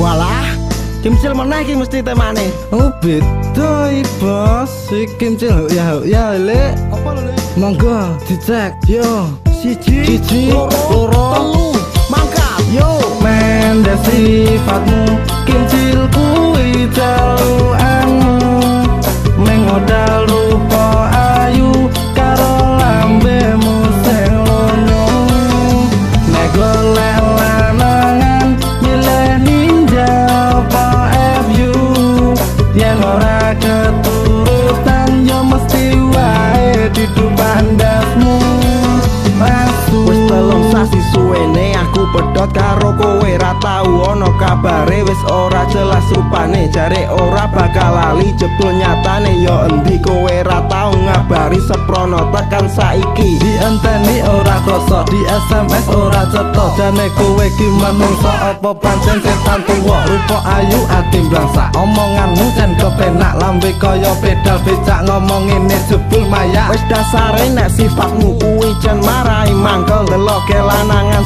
Walah, kimcil mana iki mesti temane? Oh beda bos Iki mcil ya ya le Apa lho? Monggo dicek yo Siji, Siji, loro, telu, mangkat. Yo, Mende sifatmu suwene aku pedhot karo kowe ra tau ana kabare wis ora jelas rupane. Jare ora bakal lali jebul nyatane. Yo endi kowe ra tau ngabari seprono tekan saiki. Dienteni ora krasa di SMS ora cetha. Jane kowe ki manungsa apa pancen setan tuwa? Rupa ayu ati blangsa omonganmu jan kepenak. Lambe kaya pedal becak ngomong ngene jebul maya. Wis dasare nek sifatmu kuwi jan marai mangkel lanangan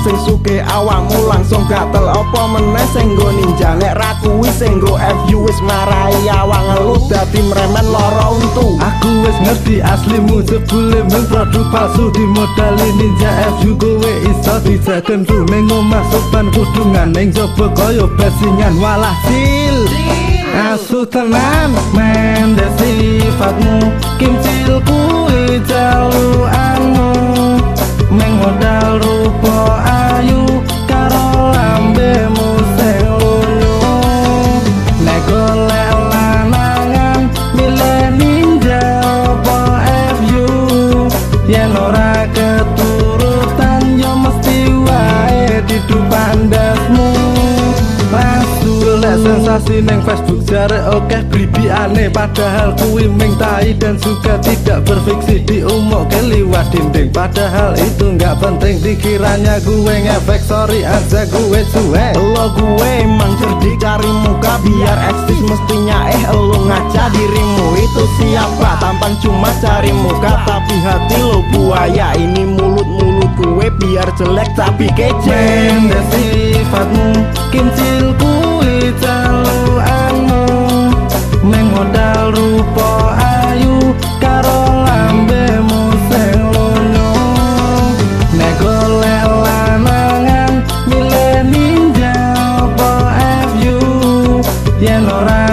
sing suke awakmu langsung gatel. Apa meneh sing nggo ninja? Nek ra kuwi sing nggo FU wis marai awak ngelu dadi mremen lara untu. Aku wis ngerti aslimu jebule mung produk palsu dimodali ninja FU kowe iso dijaken tu ning omah sopan kudungan. Ning jaba kaya basingan walah sil Asu tenan mende sifatmu. Kimcil kuwi jaluanmu didu pandasmu Masuk lek sensasi neng Facebook jare oke blibi aneh Padahal kuwi ming tai dan juga tidak berfiksi Diumuk ke liwat dinding. Padahal itu nggak penting Dikiranya gue ngefek sorry aja gue cuek Lo gue emang cerdik cari muka biar eksis mestinya eh lo ngaca dirimu. Itu siapa? Tampan cuma cari muka tapi hati lo buaya ini mulut-mulut gue biar jelek tapi kece Mende sifatmu Kincil kuwi jaluanmu Meng modal rupa ayu Karo lambemu sing lunyu. Nek golek lanangan Milih ninja apa FU Yen ora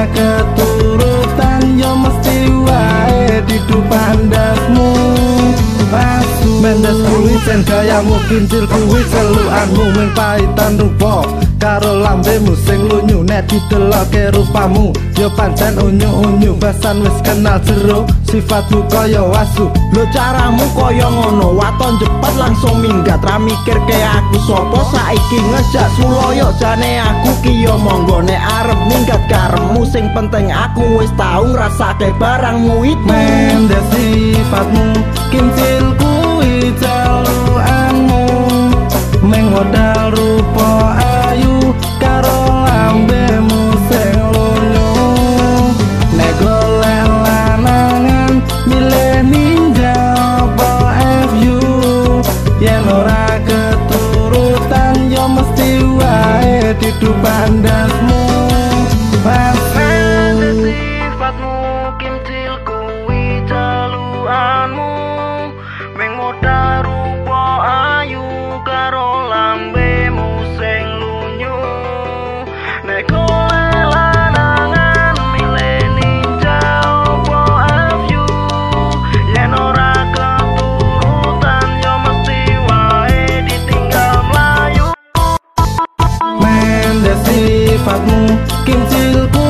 kincil kuwi celukanmu Ming paitan rupa. Karo lambemu sing lunyu Nek dideloke rupamu. Yo pancen unyu-unyu Basan wis kenal jero. Sifatmu kaya wasu Lo caramu koyo ngono. Waton cepet langsung minggat ra mikir ke aku sopo saiki ngejak suloyo jane aku kiyo monggo. Nek arep minggat karemu sing penting aku wis tau ngrasake barangmu itu Mendes sifatmu Kincil kuwi jaluanmu pandangmu sifatmu Kincil kuwi